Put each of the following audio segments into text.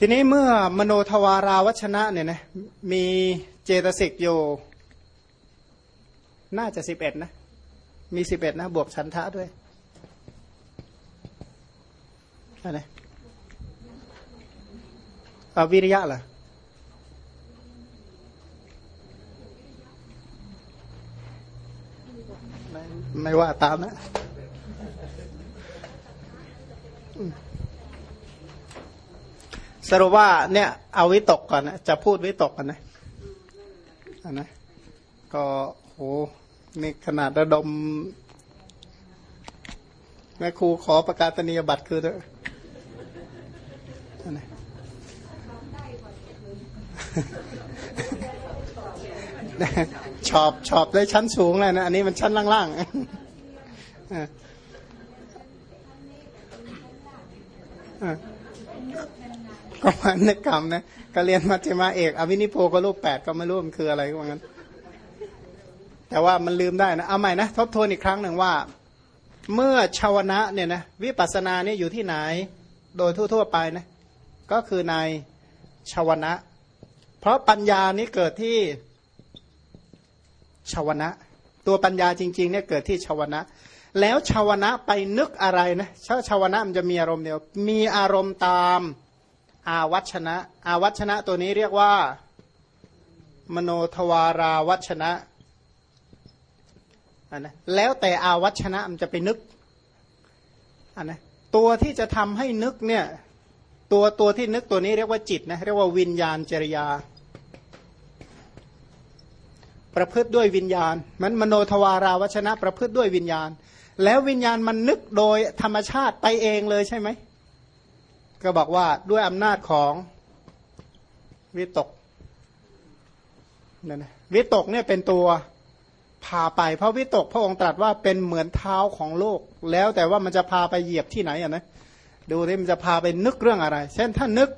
ทีนี้เมื่อมโนทวาราวัชนะเนี่ยนะมีเจตสิกอยู่น่าจะสิบเอ็ดนะมีสิบเอ็ดนะบวกชันทะด้วยอะไรอวิริยะเหรอไม่ไม่ว่าตามนะ สรุปว่าเนี่ยเอาวิตกก่อนนะจะพูดวิตกก่อนนะอันนะก็โหนี่ขนาดระดมแม่ครูขอประกาศนียบัตรคือเถอะอันนะชอบชอบได้ชั้นสูงเลยนะ อันนี้มันชั้นล่างๆอ่า อ่าก็มานึกกรรมนะก็เรียนมัธยมาเอกอวินิโพก็รูปแปดก็ไม่รู้มันคืออะไรก็ว่างั้น แต่ว่ามันลืมได้นะเอาใหม่นะทบทวนอีกครั้งหนึ่งว่า เมื่อชาวนะเนี่ยนะวิปัสสนาเนี่ยอยู่ที่ไหน โดยทั่วๆไปนะ ก็คือในชาวนะ เพราะปัญญานี้เกิดที่ชาวนะ ตัวปัญญาจริงๆเนี่ยเกิดที่ชาวนะแล้วชาวนะไปนึกอะไรนะชาชาวนะมันจะมีอารมณ์เดียว มีอารมณ์ตาม อาวัชนะ อาวัชนะตัวนี้เรียกว่า มโนทวาราวัชนะอันนะแล้วแต่อาวัชนะมันจะไปนึกอันนะตัวที่จะทำให้นึกเนี่ยตัวตัวที่นึกตัวนี้เรียกว่าจิตนะเรียกว่าวิญญาณจริยา ประพฤติด้วยวิญญาณ มันมโนทวาราวัชนะ ประพฤติด้วยวิญญาณ แล้ววิญญาณมันนึกโดยธรรมชาติไปเองเลยใช่ไหม ก็บอกว่าด้วยอำนาจของวิตกนี่ยนะวิตกเนี่ยเป็นตัวพาไป เพราะวิตกพระองค์ตรัสว่าเป็นเหมือนเท้าของโลก แล้วแต่ว่ามันจะพาไปเหยียบที่ไหนอะนะดูที่มันจะพาไปนึกเรื่องอะไร เช่นถ้านึก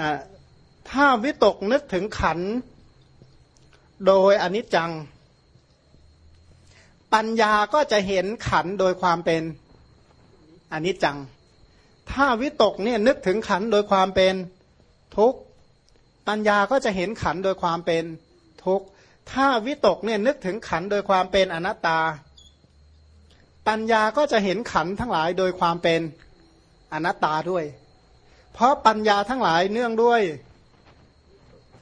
นะถ้าวิตกนึกถึงขัน โดยอนิจจัง ปัญญาก็จะเห็นขันโดยความเป็นอนิจจัง ถ้าวิตกเนี่ยนึกถึงขันโดยความเป็นทุกข์ปัญญาก็จะเห็นขันโดยความเป็นทุกข์ถ้าวิตกเนี่ยนึกถึงขันโดยความเป็นอนัตตา ปัญญาก็จะเห็นขันทั้งหลายโดยความเป็นอนัตตาด้วย เพราะปัญญาทั้งหลายเนื่องด้วย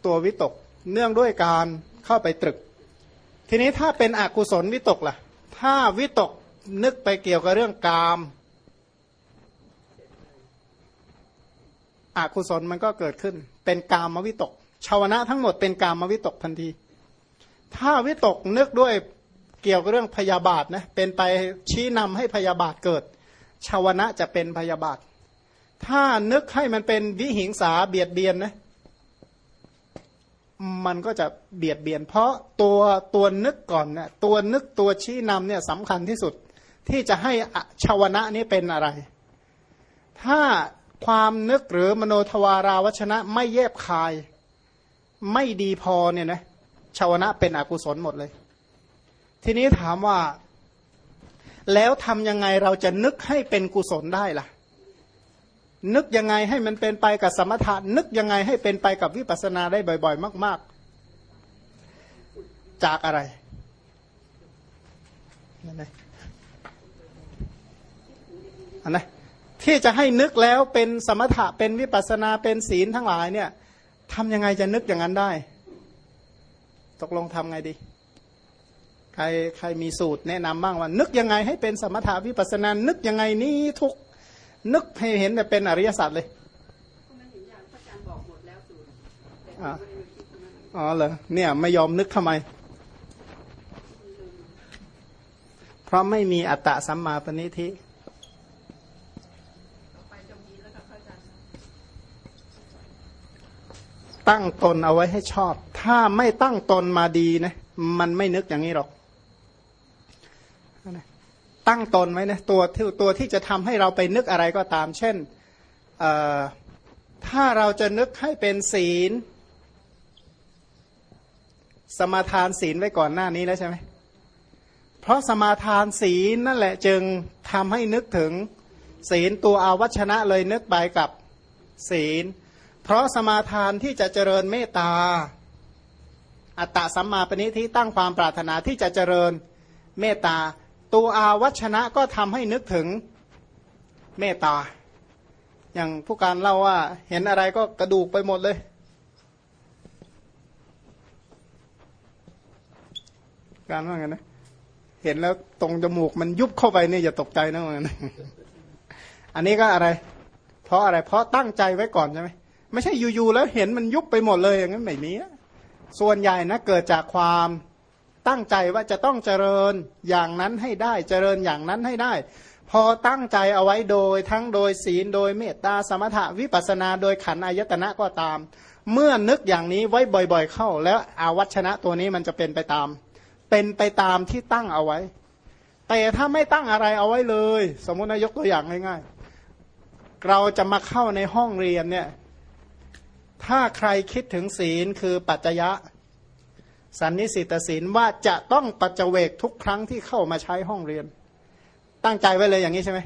ตัววิตก เนื่องด้วยการเข้าไปตรึก ทีนี้ถ้าเป็นอกุศลวิตกล่ะ ถ้าวิตกนึกไปเกี่ยวกับเรื่องกาม อกุศลมันก็เกิดขึ้น เป็นกามวิตกชาวนะทั้งหมดเป็นกามวิตกทันที ถ้าวิตกนึกด้วยเกี่ยวกับเรื่องพยาบาทนะเป็นไปชี้นำให้พยาบาทเกิดชาวนะจะเป็นพยาบาท ถ้านึกให้มันเป็นวิหิงสาเบียดเบียนนะมันก็จะเบียดเบียน เพราะตัวตัวนึกก่อนเนี่ยตัวนึกตัวชี้นำเนี่ยสำคัญที่สุด ที่จะให้ชาวนะนี้เป็นอะไร ถ้า ความนึกหรือมโนทวาราวชนะไม่แยบคาย ไม่ดีพอเนี่ยนะชาวนะเป็นอกุศลหมดเลย ทีนี้ถามว่า แล้วทำยังไงเราจะนึกให้เป็นกุศลได้ล่ะ นึกยังไงให้มันเป็นไปกับสมถะนึกยังไงให้เป็นไปกับวิปัสสนาได้บ่อย ๆ มาก ๆ จากอะไรนั่นไงอันไหน ที่จะให้นึกแล้วเป็นสมถะเป็นวิปัสนาเป็นศีลทั้งหลายเนี่ยทำยังไงจะนึกอย่างนั้นได้ ตกลงทำไงดี ใครใครมีสูตรแนะนำบ้างว่า นึกยังไงให้เป็นสมถะวิปัสนา นึกยังไงนี้ทุกนึกให้เห็นแต่เป็นอริยสัจเลยอ๋อเหรอเนี่ย ไม่ยอมนึกทำไม เพราะไม่มีอัตตะสัมมาปณิธิ ตั้งตนเอาไว้ให้ชอบ ถ้าไม่ตั้งตนมาดีนะ มันไม่นึกอย่างนี้หรอก ตั้งตนไว้นะตัวที่ตัวที่จะทำให้เราไปนึกอะไรก็ตาม เช่น ถ้าเราจะนึกให้เป็นศีล สมาทานศีลไว้ก่อนหน้านี้แล้วใช่ไหมเพราะสมาทานศีลนั่นแหละจึงทำให้นึกถึงศีลตัวอาวัชนะเลยนึกไปกับศีล เพราะสมาทานที่จะเจริญเมตตา อัตตะสัมมาปณิที่ตั้งความปรารถนาที่จะเจริญเมตตา ตัวอาวัชนะก็ทำให้นึกถึงเมตตา อย่างผู้การเล่าว่าเห็นอะไรก็กระดูกไปหมดเลย การว่าไงนะเห็นแล้วตรงจมูกมันยุบเข้าไปนี่อย่าตกใจนะมันอันนี้ก็อะไร เพราะอะไรเพราะตั้งใจไว้ก่อนใช่ไหม ไม่ใช่อยู่ๆแล้วเห็นมันยุบไปหมดเลยอย่างนั้นไม่มีส่วนใหญ่นะเกิดจากความตั้งใจว่าจะต้องเจริญอย่างนั้นให้ได้เจริญอย่างนั้นให้ได้ พอตั้งใจเอาไว้โดยทั้งโดยศีลโดยเมตตาสมถะวิปัสนาโดยขันอายตนะก็ตาม เมื่อนึกอย่างนี้ไว้บ่อยๆเข้า แล้วอาวัชนะตัวนี้มันจะเป็นไปตาม เป็นไปตามที่ตั้งเอาไว้ แต่ถ้าไม่ตั้งอะไรเอาไว้เลย สมมตินายกตัวอย่างง่ายๆ เราจะมาเข้าในห้องเรียนเนี่ย ถ้าใครคิดถึงศีลคือปัจจยะ สันนิสิตศีลว่าจะต้องปัจเจเวกทุกครั้งที่เข้ามาใช้ห้องเรียน ตั้งใจไว้เลยอย่างนี้ใช่ไหม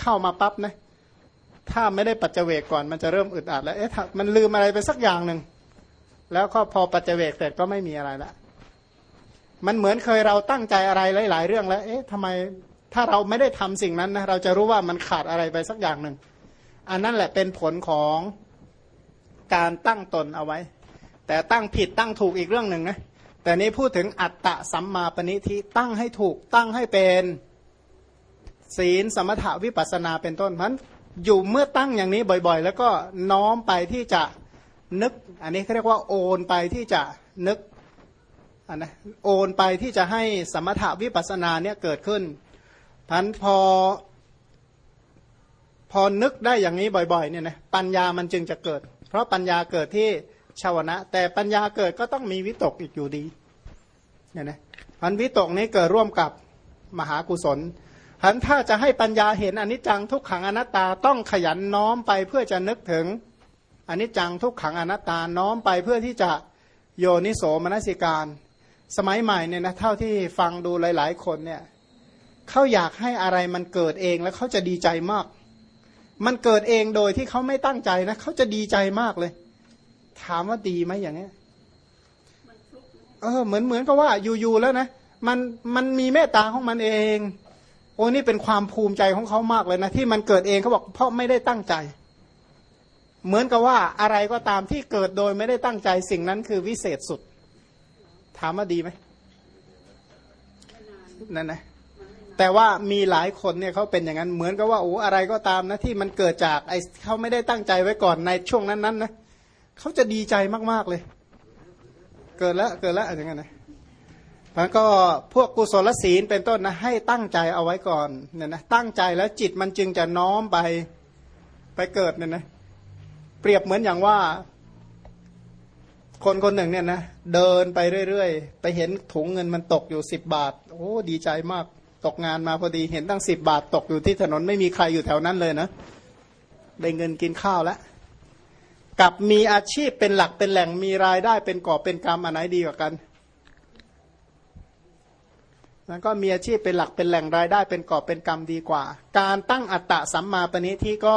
เข้ามาปั๊บนะถ้าไม่ได้ปัจเจเวกก่อนมันจะเริ่มอึดอัดแล้วเอ๊ะมันลืมอะไรไปสักอย่างหนึ่งแล้วก็พอปัจเจเวกเสร็จก็ไม่มีอะไรละมันเหมือนเคยเราตั้งใจอะไรหลาย ๆ เรื่องแล้ว เอ๊ะทำไมถ้าเราไม่ได้ทำสิ่งนั้นนะเราจะรู้ว่ามันขาดอะไรไปสักอย่างหนึ่งอันนั้นแหละเป็นผลของ การตั้งตนเอาไว้ แต่ตั้งผิดตั้งถูกอีกเรื่องหนึ่งนะแต่นี้พูดถึงอัตตะสัมมาปณิทิตั้งให้ถูกตั้งให้เป็นศีลสมถาวิปัสนาเป็นต้นมันอยู่เมื่อตั้งอย่างนี้บ่อยๆ แล้วก็น้อมไปที่จะนึก อันนี้เขาเรียกว่าโอนไปที่จะนึกอันนะโอนไปที่จะให้สมถาวิปัสนาเนี่ยเกิดขึ้นพันพอพอนึกได้อย่างนี้บ่อยๆเนี่ยนะปัญญามันจึงจะเกิด เพราะปัญญาเกิดที่ชาวนะ แต่ปัญญาเกิดก็ต้องมีวิตกอีกอยู่ดีเนี่ยนะพันวิตกนี้เกิดร่วมกับมหากุศลพันถ้าจะให้ปัญญาเห็นอนิจจังทุกขังอนัตตาต้องขยันน้อมไปเพื่อจะนึกถึงอนิจจังทุกขังอนัตตาน้อมไปเพื่อที่จะโยนิโสมนสิการ สมัยใหม่เนี่ยนะเท่าที่ฟังดูหลาย ๆ คนเนี่ยเขาอยากให้อะไรมันเกิดเองแล้วเขาจะดีใจมาก มันเกิดเองโดยที่เขาไม่ตั้งใจนะเขาจะดีใจมากเลย ถามว่าดีไหมอย่างเงี้ยเออเหมือนเหมือนกับว่าอยู่ๆแล้วนะมันมันมีเมตตาของมันเอง โอ้นี่เป็นความภูมิใจของเขามากเลยนะที่มันเกิดเองเขาบอกเพราะไม่ได้ตั้งใจ เหมือนกับว่าอะไรก็ตามที่เกิดโดยไม่ได้ตั้งใจสิ่งนั้นคือวิเศษสุด ถามว่าดีไหมนั่นนะ แต่ว่ามีหลายคนเนี่ยเขาเป็นอย่างนั้นเหมือนกับว่าโอ้อะไรก็ตามนะที่มันเกิดจากไอ้เขาไม่ได้ตั้งใจไว้ก่อนในช่วงนั้นๆนะเขาจะดีใจมากๆเลย เกิดแล้วเกิดแล้วอย่างเงี้ยนะแล้วก็พวกกุศลศีลเป็นต้นนะให้ตั้งใจเอาไว้ก่อนเนี่ยนะตั้งใจแล้วจิตมันจึงจะน้อมไปไปเกิดเนี่ยนะเปรียบเหมือนอย่างว่า คนคนหนึ่งเนี่ยนะเดินไปเรื่อยๆ ไปเห็นถุงเงินมันตกอยู่สิบบาท โอ้ดีใจมาก ตกงานมาพอดีเห็นตั้งสิบบาทตกอยู่ที่ถนนไม่มีใครอยู่แถวนั้นเลยนะได้เงินกินข้าวแล้วกับมีอาชีพเป็นหลักเป็นแหล่งมีรายได้เป็นกอเป็นกรรมอันไหนดีกว่ากันแล้วก็มีอาชีพเป็นหลักเป็นแหล่งรายได้เป็นกอเป็นกรรมดีกว่า การตั้งอัตตะสัมมาปณิที่ก็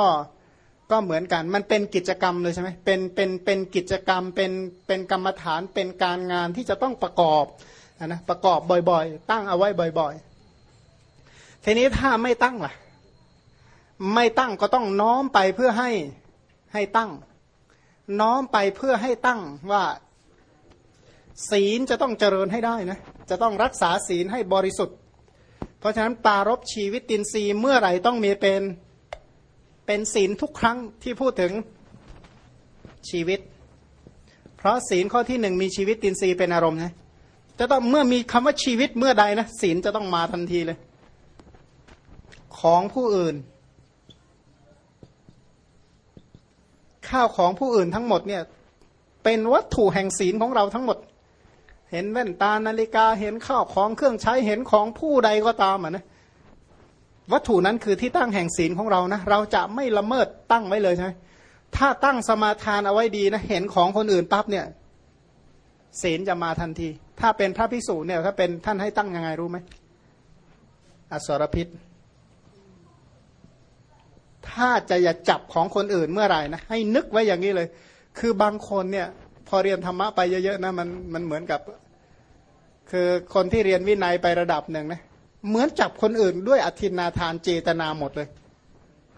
ก็เหมือนกันมันเป็นกิจกรรมเลยใช่ไหมเป็นเป็นเป็นกิจกรรมเป็นเป็นกรรมฐานเป็นการงานที่จะต้องประกอบนะประกอบบ่อยๆ ตั้งเอาไว้บ่อย ๆ ทีนี้ถ้าไม่ตั้งล่ะ ไม่ตั้งก็ต้องน้อมไปเพื่อให้ให้ตั้ง น้อมไปเพื่อให้ตั้งว่า ศีลจะต้องเจริญให้ได้นะจะต้องรักษาศีลให้บริสุทธิ์ เพราะฉะนั้นปารบชีวิตตินรีเมื่อไหร่ต้องมีเป็นเป็นศีลทุกครั้งที่พูดถึงชีวิต เพราะศีลข้อที่หนึ่งมีชีวิตตินรีเป็นอารมณ์นะจะต้องเมื่อมีคำว่าชีวิตเมื่อใดนะศีลจะต้องมาทันทีเลย ของผู้อื่น ข้าวของผู้อื่นทั้งหมดเนี่ยเป็นวัตถุแห่งศีลของเราทั้งหมด เห็นแว่นตานาฬิกาเห็นข้าวของเครื่องใช้เห็นของผู้ใดก็ตามอะนะวัตถุนั้นคือที่ตั้งแห่งศีลของเรานะเราจะไม่ละเมิดตั้งไว้เลยใช่ไหมถ้าตั้งสมาทานเอาไว้ดีนะเห็นของคนอื่นปั๊บเนี่ยศีลจะมาทันที ถ้าเป็นพระพิสูจน์เนี่ยถ้าเป็นท่านให้ตั้งยังไงรู้ไหมอสรพิษ ถ้าจะอย่าจับของคนอื่นเมื่อไหร่นะให้นึกไว้อย่างนี้เลย คือบางคนเนี่ย พอเรียนธรรมะไปเยอะๆนะมันมันเหมือนกับ คือคนที่เรียนวินัยไประดับหนึ่งนะเหมือนจับคนอื่นด้วยอธินาทานเจตนาหมดเลย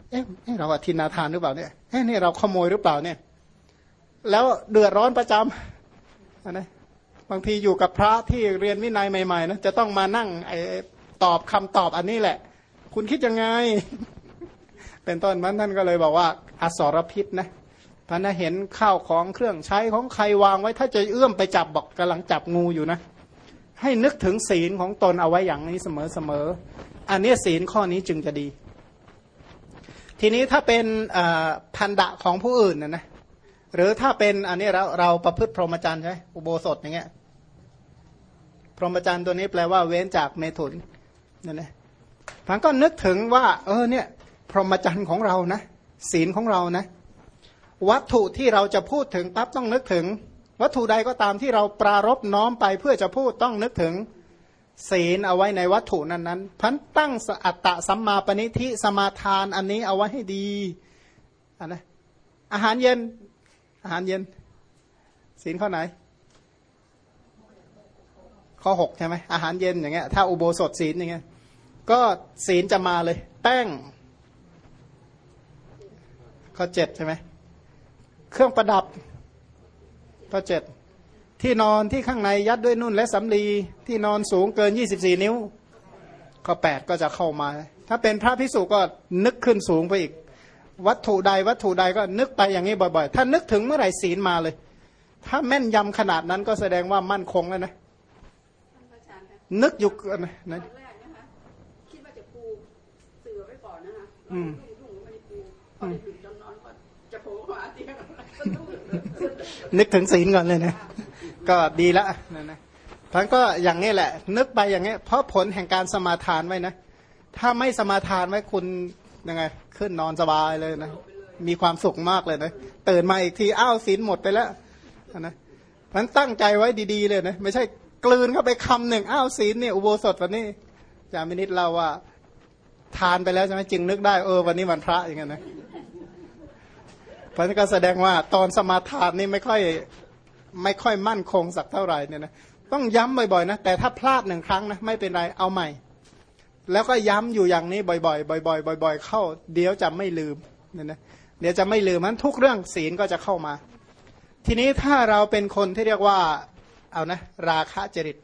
เอ๊ะเราอธินาทานหรือเปล่าเนี่ยเอ๊ะนี่เราขโมยหรือเปล่าเนี่ย แล้วเดือดร้อนประจำนะบางทีอยู่กับพระที่เรียนวินัยใหม่ๆนะจะต้องมานั่งไอตอบคำตอบอันนี้แหละ คุณคิดยังไง เป็นต้นมันท่านก็เลยบอกว่าอสรพิษนะพระนเห็นข้าวของเครื่องใช้ของใครวางไว้ ถ้าจะเอื้อมไปจับบอกกำลังจับงูอยู่นะ ให้นึกถึงศีลของตนเอาไว้อย่างนี้เสมอๆอันนี้ศีลข้อนี้จึงจะดี ทีนี้ถ้าเป็นพันดะของผู้อื่นนะนะหรือถ้าเป็นอันนี้เราเราประพฤติพรหมจรรย์ใช่อุโบสถอย่างเงี้ยพรหมจรรย์ตัวนี้แปลว่าเว้นจากเมถุนนั่นนะพังก็นึกถึงว่า เออเนี่ย พรหมจรรย์ของเรานะ ศีลของเรานะ วัตถุที่เราจะพูดถึงปั๊บต้องนึกถึง วัตถุใดก็ตามที่เราปรารบน้อมไปเพื่อจะพูดต้องนึกถึงศีลเอาไว้ในวัตถุนั้นนั้นพันตั้งอัตตะสัมมาปณิทิสมาทานอันนี้เอาไว้ให้ดีอันนะอาหารเย็น อาหารเย็น ศีลข้อไหน ข้อหกใช่ไหมอาหารเย็นอย่างเงี้ยถ้าอุโบสถศีลอย่างเงี้ยก็ศีลจะมาเลย แป้ง ข้อเจ็ดใช่ไหมเครื่องประดับ ข้อเจ็ดที่นอนที่ข้างในยัดด้วยนุ่นและสำลีที่นอนสูงเกินยี่สิบสี่นิ้ว ข้อแปดก็จะเข้ามา ถ้าเป็นพระพิสุก็นึกขึ้นสูงไปอีก วัตถุใดวัตถุใดก็นึกไปอย่างนี้บ่อยๆ ถ้านึกถึงเมื่อไหร่ศีลมาเลย ถ้าแม่นยำขนาดนั้นก็แสดงว่ามั่นคงแล้วนะ นึกอยู่กันนะนะคิดว่าจะปูเสือไว้ก่อนนะคะอืม นึกถึงศีลก่อนเลยนะก็ดีละนะนะท่านก็อย่างนี้แหละ นึกไปอย่างนี้เพราะผลแห่งการสมาทานไว้นะถ้าไม่สมาทานไว้คุณยังไง ขึ้นนอนสบายเลยนะมีความสุขมากเลยนะตื่นมาอีกทีอ้าวศีลหมดไปแล้วนะมันตั้งใจไว้ดีๆเลยนะไม่ใช่กลืนเข้าไปคำหนึ่งอ้าวศีลเนี่ยอุโบสถวันนี้จามินิดเราว่า ทานไปแล้วใช่ไหมจึงนึกได้เออวันนี้วันพระอย่างเงี้ยนะ เพราะนั้นก็แสดงว่าตอนสมาทานนี่ไม่ค่อยไม่ค่อยมั่นคงสักเท่าไหร่เนี่ยนะต้องย้ำบ่อยๆนะแต่ถ้าพลาดหนึ่งครั้งนะไม่เป็นไรเอาใหม่ แล้วก็ย้ำอยู่อย่างนี้บ่อยๆบ่อยๆบ่อย ๆ เข้า เดี๋ยวจะไม่ลืมเนี่ยนะเดี๋ยวจะไม่ลืมมันทุกเรื่องศีลก็จะเข้ามา ทีนี้ถ้าเราเป็นคนที่เรียกว่าเอานะราคะจริต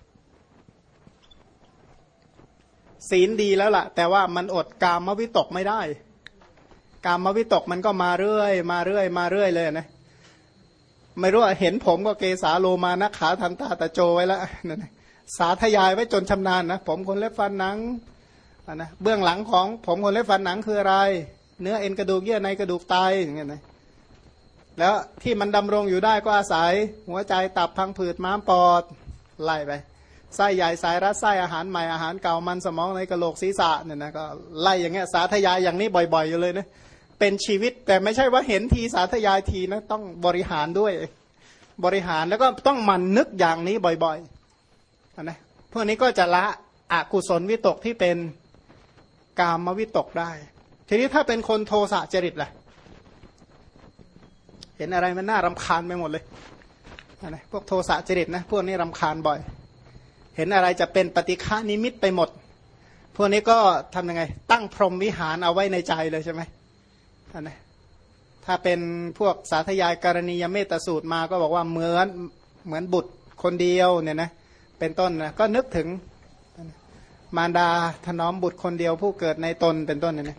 ศีลดีแล้วล่ะ แต่ว่ามันอดกามวิตกไม่ได้ กามวิตกมันก็มาเรื่อย มาเรื่อย มาเรื่อยเลยนะไม่รู้เห็นผมก็เกสาโลมานักขาทันตาตะโจไว้แล้วนั่นสาธยายไว้จนชำนาญนะผมคนเล็บฟันหนังนะเบื้องหลังของผมคนเล็บฟันหนังคืออะไร เนื้อเอ็นกระดูกเยื่อในกระดูกไตอย่างเงี้ยนะแล้วที่มันดำรงอยู่ได้ก็อาศัย หัวใจตับพังผืดม้ามปอดไล่ไปไส้ใหญ่สายรัดไส้อาหารใหม่อาหารเก่ามันสมองในกระโหลกศีรษะเนี่ยนะก็ไล่อย่างเงี้ยสาธยายอย่างนี้บ่อยๆอยู่เลยนะ เป็นชีวิต แต่ไม่ใช่ว่าเห็นทีสาธยายทีนะต้องบริหารด้วย บริหารแล้วก็ต้องมันนึกอย่างนี้บ่อยๆนะพวกนี้ก็จะละอกุศลวิตกที่เป็นกามวิตกได้ ทีนี้ถ้าเป็นคนโทสะจริตล่ะ เห็นอะไรมันน่ารำคาญไปหมดเลยนะพวกโทสะจริตนะพวกนี้รำคาญบ่อย เห็นอะไรจะเป็นปฏิฆานิมิตไปหมด พวกนี้ก็ทำยังไง ตั้งพรหมวิหารเอาไว้ในใจเลยใช่ไหม นะถ้าเป็นพวกสาธยายกรณียเมตสูตรมาก็บอกว่าเหมือนเหมือนบุตรคนเดียวเนี่ยนะเป็นต้นนะก็นึกถึงมารดาถนอมบุตรคนเดียวผู้เกิดในตนเป็นต้นเนี่ยนะ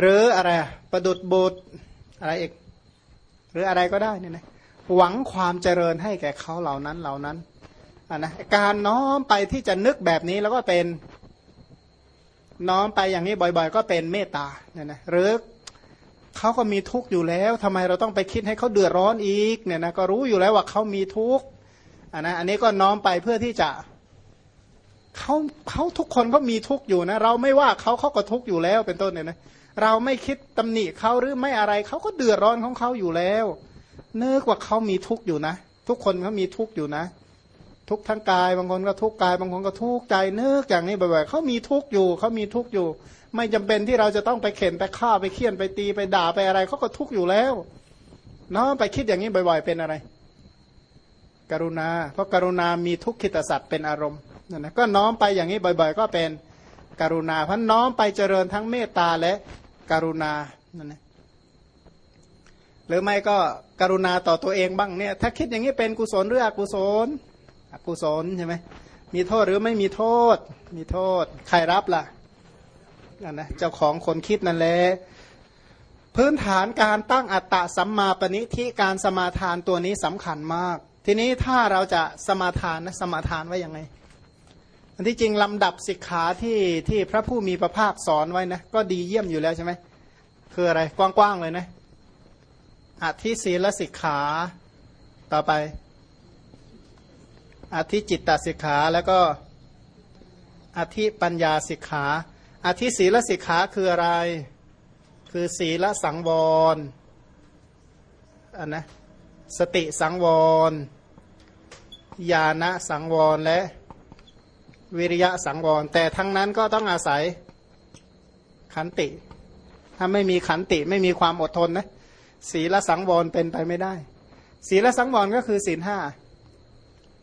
หรืออะไรประดุดบุตรอะไรอีกหรืออะไรก็ได้เนี่ยนะหวังความเจริญให้แก่เขาเหล่านั้นเหล่านั้นอ่านะการน้อมไปที่จะนึกแบบนี้แล้วก็เป็นน้อมไปอย่างนี้บ่อย ๆ ก็เป็นเมตตาเนี่ยนะหรือ เขาก็มีทุกข์อยู่แล้วทำไมเราต้องไปคิดให้เขาเดือดร้อนอีกเนี่ยนะก็รู้อยู่แล้วว่าเขามีทุกข์อ่านะอันนี้ก็น้อมไปเพื่อที่จะเขาเขาทุกคนเขามีทุกข์อยู่นะ เราไม่ว่าเขาเขาก็ทุกข์อยู่แล้วเป็นต้นเนี่ยนะเราไม่คิดตำหนิเขาหรือไม่อะไรเขาก็เดือดร้อนของเขาอยู่แล้ว เนื้อกว่าเขามีทุกข์อยู่นะ ทุกคนเขามีทุกข์อยู่นะ ทุกข์ทั้งกายบางคนก็ทุกข์กาย บางคนก็ทุกข์ใจนึกอย่างนี้บ่อยๆเขามีทุกข์อยู่เขามีทุกข์อยู่ ไม่จำเป็นที่เราจะต้องไปเข็นไปฆ่าไปเคี่ยนไปตีไปด่าไปอะไรเขาก็ทุกข์อยู่แล้วเนาะไปคิดอย่างนี้บ่อยๆเป็นอะไร กรุณา เพราะกรุณามีทุกขิตสัตว์เป็นอารมณ์นั่นนะก็น้อมไปอย่างนี้บ่อยๆ ก็เป็นกรุณาเพราะน้อมไปเจริญทั้งเมตตาและกรุณานั่นนะหรือไม่ก็กรุณาต่อตัวเองบ้างเนี่ย ถ้าคิดอย่างนี้เป็นกุศลหรืออกุศล อกุศลใช่ไหมมีโทษหรือไม่มีโทษ มีโทษ ใครรับล่ะนั่นนะเจ้าของคนคิดนั่นแหละพื้นฐานการตั้งอัตตะสัมมาปณิที่การสมาทานตัวนี้สำคัญมาก ทีนี้ถ้าเราจะสมาทานนะสมาทานไว้ยังไง อันที่จริงลำดับสิกขาที่ที่พระผู้มีพระภาคสอนไว้นะก็ดีเยี่ยมอยู่แล้วใช่ไหมคืออะไรกว้างๆเลยนะอธิศีลสิกขาต่อไป อธิจิตตสิกขาแล้วก็อธิปัญญาสิกขา อธิศีลสิกขาคืออะไร คือศีลสังวรอันนะสติสังวร ญาณสังวรและวิริยะสังวร แต่ทั้งนั้นก็ต้องอาศัยขันติ ถ้าไม่มีขันติไม่มีความอดทนนะศีลสังวรเป็นไปไม่ได้ ศีลสังวรก็คือศีลห้า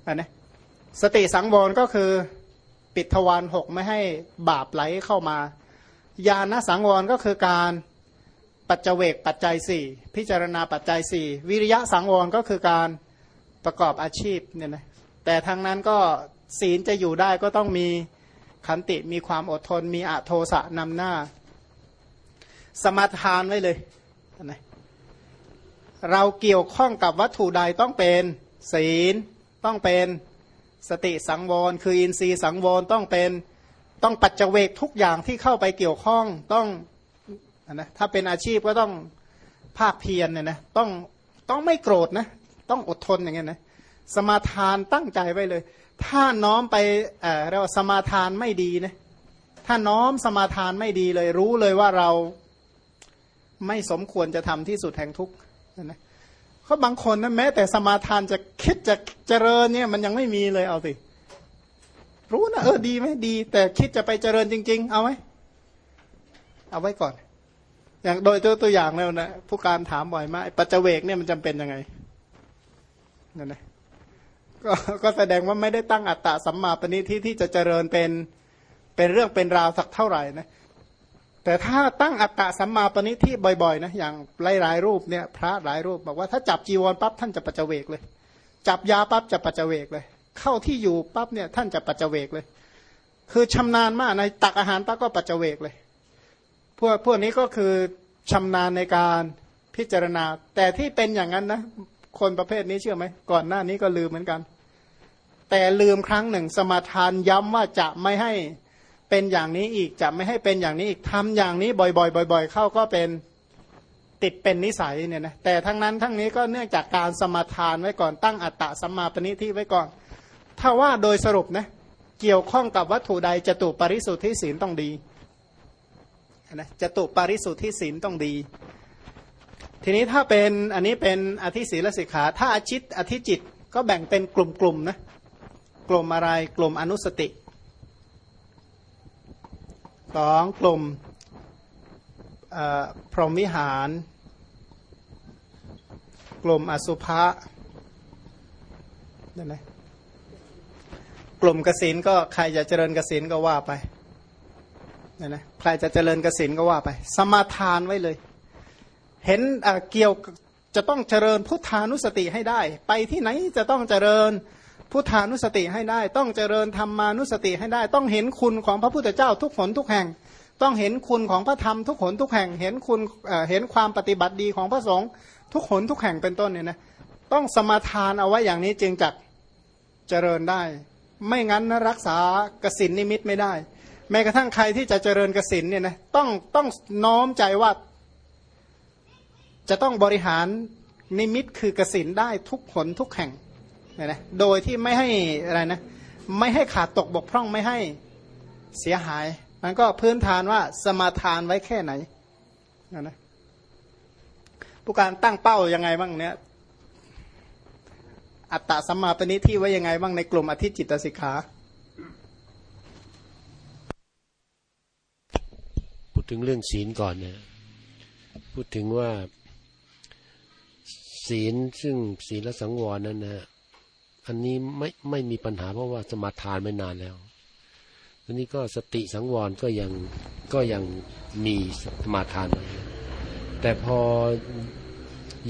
อันนะ สติสังวรก็คือปิดทวารหกไม่ให้บาปไหลเข้ามาญาณสังวรก็คือการปัจเจเวกปัจจัยสี่พิจารณาปัจจัยสี่วิริยะสังวรก็คือการประกอบอาชีพเนี่ยนะแต่ทางนั้นก็ศีลจะอยู่ได้ก็ต้องมีขันติมีความอดทน มีอโทสะนำหน้า สมาทานไว้เลยนะเราเกี่ยวข้องกับวัตถุใดต้องเป็นศีลต้องเป็น สติสังวร คืออินทรีย์สังวรต้องเป็นต้องปัจเจเวกทุกอย่างที่เข้าไปเกี่ยวข้องต้องนะถ้าเป็นอาชีพก็ต้องภาคเพียรเนี่ยนะต้องต้องไม่โกรธนะต้องอดทนอย่างเงี้ยนะสมาทานตั้งใจไว้เลย ถ้าน้อมไปเอ่อเรียกว่าสมาทานไม่ดีนะถ้าน้อมสมาทานไม่ดีเลย รู้เลยว่าเราไม่สมควรจะทำที่สุดแห่งทุกข์นะ เพราบางคนนะแม้แต่สมาทานจะคิดจะเจริญเนี่ยมันยังไม่มีเลยเอาสิรู้นะเออดีไหมดี แต่คิดจะไปเจริญจริง ๆ เอาไหมเอาไว้ก่อน อย่างโดยตัวตัวอย่างแล้วนะผู้การถามบ่อยมากปัจเจเวกเนี่ยมันจำเป็นยังไงนั่นนะก็ก็แสดงว่าไม่ได้ตั้งอัตตะสัมมาปณิที่ที่จะเจริญเป็นเป็นเรื่องเป็นราวสักเท่าไหร่นะ แต่ถ้าตั้งอัตตะสัมมาปณิที่บ่อยๆนะอย่างหลายๆรูปเนี่ยพระหลายรูปบอกว่าถ้าจับจีวรปั๊บท่านจะปัจเวกเลย จับยาปั๊บจะปัจเวกเลย เข้าที่อยู่ปั๊บเนี่ยท่านจะปัจเวกเลย คือชำนาญมากในตักอาหารปั๊บก็ปัจเวกเลยพวกพวกนี้ก็คือชำนาญในการพิจารณา แต่ที่เป็นอย่างนั้นนะคนประเภทนี้เชื่อไหมก่อนหน้านี้ก็ลืมเหมือนกัน แต่ลืมครั้งหนึ่ง สมาทานย้ำว่าจะไม่ให้ เป็นอย่างนี้อีกจะไม่ให้เป็นอย่างนี้อีกทำอย่างนี้บ่อยๆบ่อย ๆ เข้าก็เป็นติดเป็นนิสัยเนี่ยนะแต่ทั้งนั้นทั้งนี้ก็เนื่องจากการสมาทานไว้ก่อนตั้งอัตตะสัมมาปณิที่ไว้ก่อน ถ้าว่าโดยสรุปนะเกี่ยวข้องกับวัตถุใดจตุปริสุทธิศีลต้องดีนะจตุปริสุทธิศีลต้องดี ทีนี้ถ้าเป็นอันนี้เป็นอธิศีลสิกขา ถ้าอาชิตอธิจิตก็แบ่งเป็นกลุ่มๆนะกลุ่มอะไรกลุ่มอนุสติ สองกลุ่มพรหมวิหาร กลุ่มอสุภะนั่นนะกลุ่มกสินก็ใครจะเจริญกสินก็ว่าไปนั่นนะใครจะเจริญกสินก็ว่าไป สมาทานไว้เลย เห็นเกี่ยวจะต้องเจริญพุทธานุสติให้ได้ ไปที่ไหนจะต้องเจริญ พุทธานุสติให้ได้ ต้องเจริญธรรมานุสติให้ได้ ต้องเห็นคุณของพระพุทธเจ้าทุกหนทุกแห่ง ต้องเห็นคุณของพระธรรมทุกหนทุกแห่ง เห็นคุณเห็นความปฏิบัติดีของพระสงฆ์ทุกหนทุกแห่งเป็นต้นเนี่ยนะต้องสมาทานเอาไว้อย่างนี้จึงจักเจริญได้ ไม่งั้นนะรักษากสินนิมิตไม่ได้ แม้กระทั่งใครที่จะเจริญกสินเนี่ยนะต้องต้องน้อมใจว่า จะต้องบริหารนิมิตคือกสินได้ทุกหนทุกแห่ง เนี่ยนะโดยที่ไม่ให้อะไรนะไม่ให้ขาดตกบกพร่องไม่ให้เสียหาย มันก็พื้นฐานว่าสมาทานไว้แค่ไหนนะนะผู้การตั้งเป้ายังไงบ้างเนี่ยอัตตสัมมาปณิที่ไว้ยังไงบ้างในกลุ่มอธิจิตสิกขาพูดถึงเรื่องศีลก่อนนะพูดถึงว่าศีลซึ่งศีลละสังวรนั้นนะ อันนี้ไม่ไม่มีปัญหาเพราะว่าสมาทานไม่นานแล้วทีนี้ก็สติสังวรก็ยังก็ยังมีสมาทานไว้แต่พอ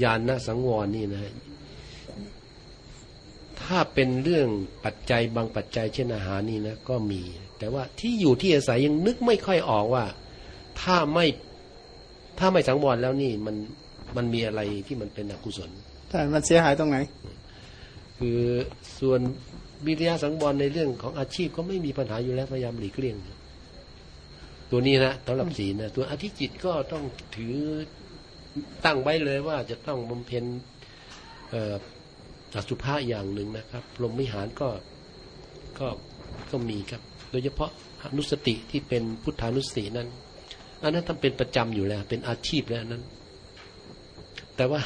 ญาณสังวรนี่นะ ถ้าเป็นเรื่องปัจจัยบางปัจจัยเช่นอาหารนี่นะก็มี แต่ว่าที่อยู่ที่อาศัยยังนึกไม่ค่อยออกว่า ถ้าไม่ถ้าไม่สังวรแล้วนี่มันมันมีอะไรที่มันเป็นอกุศลแต่มันเสียหายตรงไหน คือส่วนวิริยะสังวรในเรื่องของอาชีพก็ไม่มีปัญหาอยู่แล้วพยายามหลีกเลี่ยง ตัวนี้นะสำหรับศีลนะตัวอธิจิตก็ต้องถือตั้งไว้เลยว่าจะต้องบำเพ็ญเอ่ออสุภะอย่างหนึ่งนะครับลมวิหารก็ก็ก็มีครับ โดยเฉพาะอนุสติที่เป็นพุทธานุสตินั้นอันนั้นทำเป็นประจำอยู่แล้ว เป็นอาชีพแล้วนั้น แต่ว่า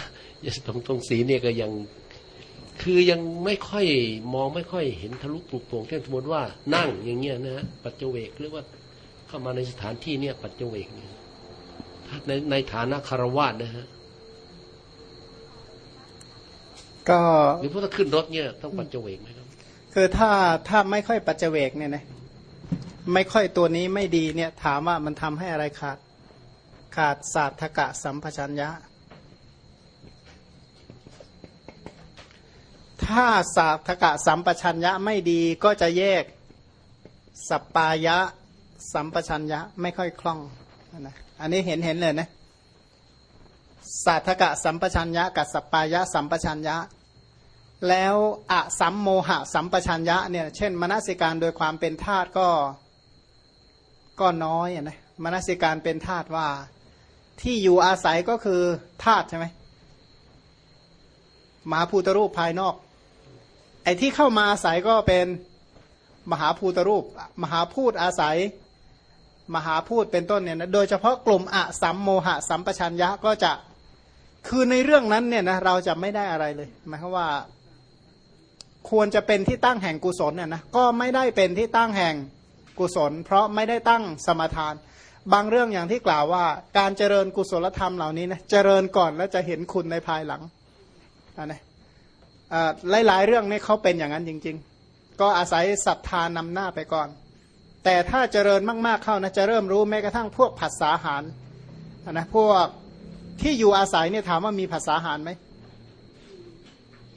ตรงตรงสีเนี่ยก็ยัง คือยังไม่ค่อยมองไม่ค่อยเห็นทะลุปลุกโปร่งเช่นสมมติว่านั่งอย่างเงี้ยนะฮะปัจเจเวกหรือว่าเข้ามาในสถานที่เนี่ย ปัจเจเวกเนี่ยในในฐานะคารวะนะฮะก็หรือพวกถ้าขึ้นรถเนี่ยต้องปัจเจเวกไหมครับคือถ้าถ้าไม่ค่อยปัจเจเวกเนี่ยนะไม่ค่อยตัวนี้ไม่ดีเนี่ย ถามว่ามันทำให้อะไรขาด ขาดศาสตกะสัมปชัญญะ ถ้าศาสตกะสัมปชัญญะไม่ดีก็จะแยกสัปปายะสัมปชัญญะไม่ค่อยคล่องนะอันนี้เห็นเห็นเลยนะศาสตกะสัมปชัญญะกับสัปปายะสัมปชัญญะ แล้วอะสัมโมหะสัมปชัญญะเนี่ยเช่นมนสิการโดยความเป็นธาตุก็ก็น้อยนะมนสิการเป็นธาตุว่าที่อยู่อาศัยก็คือธาตุใช่ไหมมหาภูตรูปภายนอก ไอ้ที่เข้ามาอาศัยก็เป็นมหาภูตรูป มหาพูดอาศัย มหาพูดเป็นต้นเนี่ยนะโดยเฉพาะกลุ่มอะสัมโมหะสัมปชัญญะก็จะคือในเรื่องนั้นเนี่ยนะเราจะไม่ได้อะไรเลยหมายความว่า ควรจะเป็นที่ตั้งแห่งกุศลเนี่ยนะก็ไม่ได้เป็นที่ตั้งแห่งกุศล เพราะไม่ได้ตั้งสมทาน บางเรื่องอย่างที่กล่าวว่า การเจริญกุศลธรรมเหล่านี้นะเจริญก่อนแล้วจะเห็นคุณในภายหลังอันนะ หลาย ๆ เรื่องนี่เขาเป็นอย่างนั้นจริง ๆ ก็อาศัยศรัทธานำหน้าไปก่อน แต่ถ้าเจริญมากๆเข้านะจะเริ่มรู้แม้กระทั่งพวกผัสสาหารนะพวกที่อยู่อาศัยเนี่ยถามว่ามีภาษาหารไหม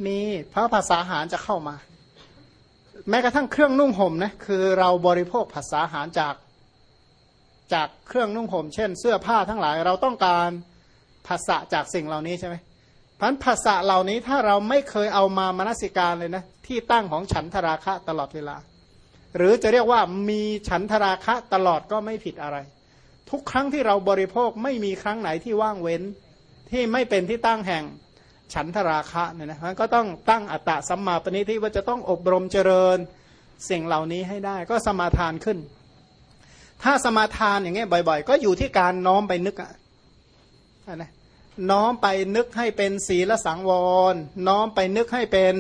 มีเพราะภาษาหารจะเข้ามา แม้กระทั่งเครื่องนุ่งห่มนะคือเราบริโภคภาษาหารจากจากเครื่องนุ่งห่มเช่น เสื้อผ้าทั้งหลายเราต้องการภาษาจากสิ่งเหล่านี้ใช่ไหม พันภาษาเหล่านี้ถ้าเราไม่เคยเอามามนสิการเลยนะที่ตั้งของฉันทราคะตลอดเวลา หรือจะเรียกว่ามีฉันทราคะตลอดก็ไม่ผิดอะไร ทุกครั้งที่เราบริโภคไม่มีครั้งไหนที่ว่างเว้น ที่ไม่เป็นที่ตั้งแห่งฉันทราคะเนี่ยนะมันก็ต้องตั้งอัตตะสัมมาปณิที่ว่าจะต้องอบรมเจริญสิ่งเหล่านี้ให้ได้ก็สมาทานขึ้น ถ้าสมาทานอย่างเงี้ยบ่อย ๆ ก็อยู่ที่การน้อมไปนึกอะนะ น้อมไปนึกให้เป็นศีลสังวร น้อมไปนึกให้เป็น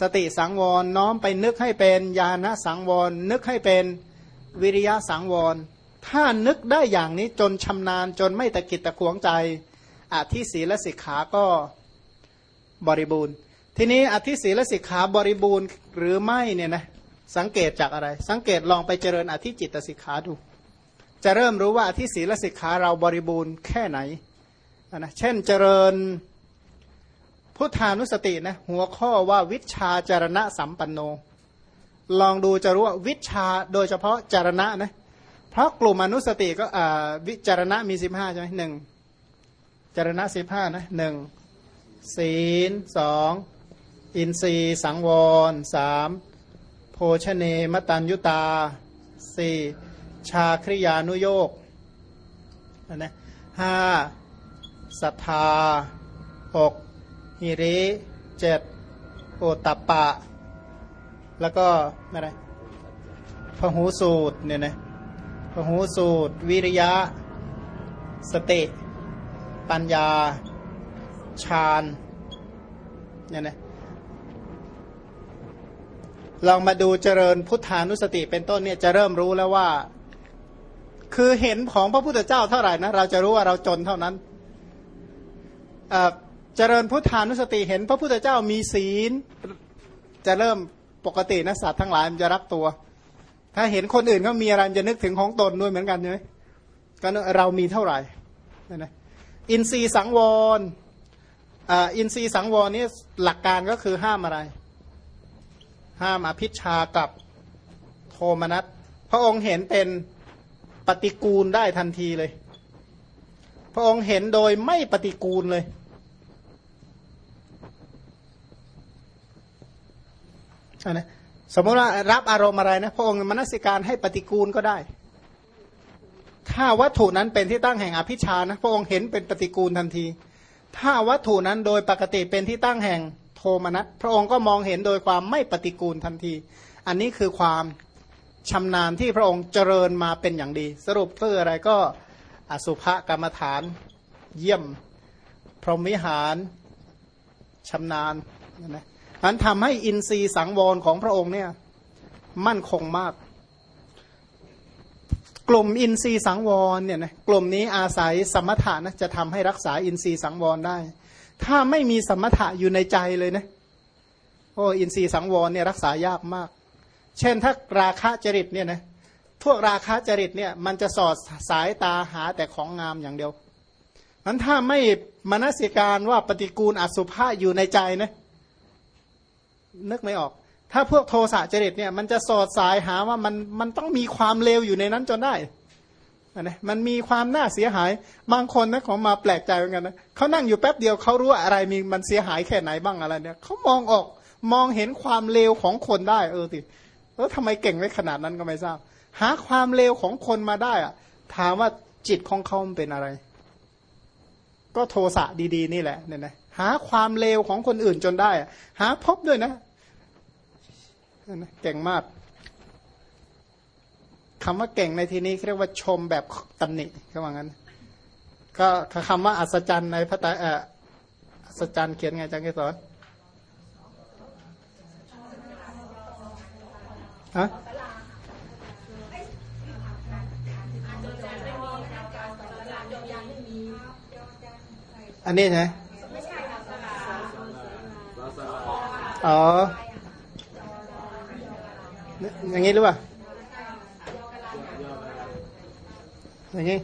สติสังวร น้อมไปนึกให้เป็นญาณสังวร นึกให้เป็นวิริยะสังวร ถ้านึกได้อย่างนี้จนชำนาญจนไม่ตะกิดตะขวงใจอธิศีลสิกขาก็บริบูรณ์ ทีนี้อธิศีลสิกขาบริบูรณ์หรือไม่เนี่ยนะสังเกตจากอะไร สังเกตลองไปเจริญอธิจิตสิกขาดู จะเริ่มรู้ว่าอธิศีลสิกขาเราบริบูรณ์แค่ไหน นะเช่นเจริญพุทธานุสตินะหัวข้อว่าวิชาจารณะสัมปันโน ลองดูจะรู้ว่าวิชาโดยเฉพาะจารณะนะเพราะกลุ่มอนุสติก็วิจารณะมีสิบห้าใช่ไหมหนึ่งจารณะสิบห้านะหนึ่งศีลสองอินทรีสังวรสามโภชเนมตัญยุตาสี่ชาคริยานุโยกนะห้า ศรัทธาหกฮิริเจ็ดโอตัปปะ แล้วก็อะไรพหูสูตรเนี่ยนะพหูสูตร วิริยะ สติ ปัญญาฌานเนี่ยนะลองมาดูเจริญพุทธานุสติเป็นต้นเนี่ยจะเริ่มรู้แล้วว่า คือเห็นของพระพุทธเจ้าเท่าไหร่นะเราจะรู้ว่าเราจนเท่านั้น เจริญพุทธานุสติเห็นพระพุทธเจ้ามีศีล จะเริ่มปกตินะสัตว์ทั้งหลายมันจะรักตัว ถ้าเห็นคนอื่นเขามีอะไรจะนึกถึงของตนด้วยเหมือนกันใช่ไหมก็เรามีเท่าไหร่นั่นะอินทรีย์สังวรอินทรีย์สังวรนี่หลักการก็คือห้ามอะไร ห้ามอภิชากับโทมนัสพระองค์เห็นเป็นปฏิกูลได้ทันทีเลย พระองค์เห็นโดยไม่ปฏิกูลเลย ใช่ไหมสมมติว่ารับอารมณ์อะไรนะพระองค์มนสิการให้ปฏิกูลก็ได้ ถ้าวัตถุนั้นเป็นที่ตั้งแห่งอภิชานะพระองค์เห็นเป็นปฏิกูลทันที ถ้าวัตถุนั้นโดยปกติเป็นที่ตั้งแห่งโทมนัสพระองค์ก็มองเห็นโดยความไม่ปฏิกูลทันที อันนี้คือความชำนาญที่พระองค์เจริญมาเป็นอย่างดี สรุปคืออะไรก็อสุภกรรมฐานเยี่ยม พรหมวิหารชำนาญนะ นั้นทำให้อินทรีย์สังวรของพระองค์เนี่ยมั่นคงมาก กลุ่มอินทรีย์สังวรเนี่ยนะกลุ่มนี้อาศัยสมถะนะจะทำให้รักษาอินทรีย์สังวรได้ ถ้าไม่มีสมถะอยู่ในใจเลยนะโอ้อินทรีย์สังวรเนี่ยรักษายากมาก เช่นถ้าราคะจริตเนี่ยนะพวกราคะจริตเนี่ยมันจะสอดสายตาหาแต่ของงามอย่างเดียวนั้นถ้าไม่มนสิการว่าปฏิกูลอสุภะอยู่ในใจนะ นึกไม่ออก ถ้าพวกโทสะจริตเนี่ยมันจะสอดสายหาว่ามันมันต้องมีความเลวอยู่ในนั้นจนได้นะมันมีความน่าเสียหายบางคนนะของมาแปลกใจเหมือนกันนะเขานั่งอยู่แป๊บเดียวเขารู้ว่าอะไรมีมันเสียหายแค่ไหนบ้างอะไรเนี่ยเขามองออกมองเห็นความเลวของคนได้ เออติเออทำไมเก่งไว้ขนาดนั้นก็ไม่ทราบ หาความเลวของคนมาได้อะถามว่าจิตของเขามันเป็นอะไร ก็โทสะดี ๆ นี่แหละเนี่ยนะ หาความเลวของคนอื่นจนได้ หาพบด้วยนะเก่งมากคำว่าเก่งในที่นี้เรียกว่าชมแบบตำหนิก็ว่างั้น ก็คำว่าอัศจรรย์ในพระตาเอ่ออัศจรรย์เขียนไงจังเกสอนฮะอันนี้ใช่ไหม อ๋ออย่างนี้หรือเปล่าอย่างนี้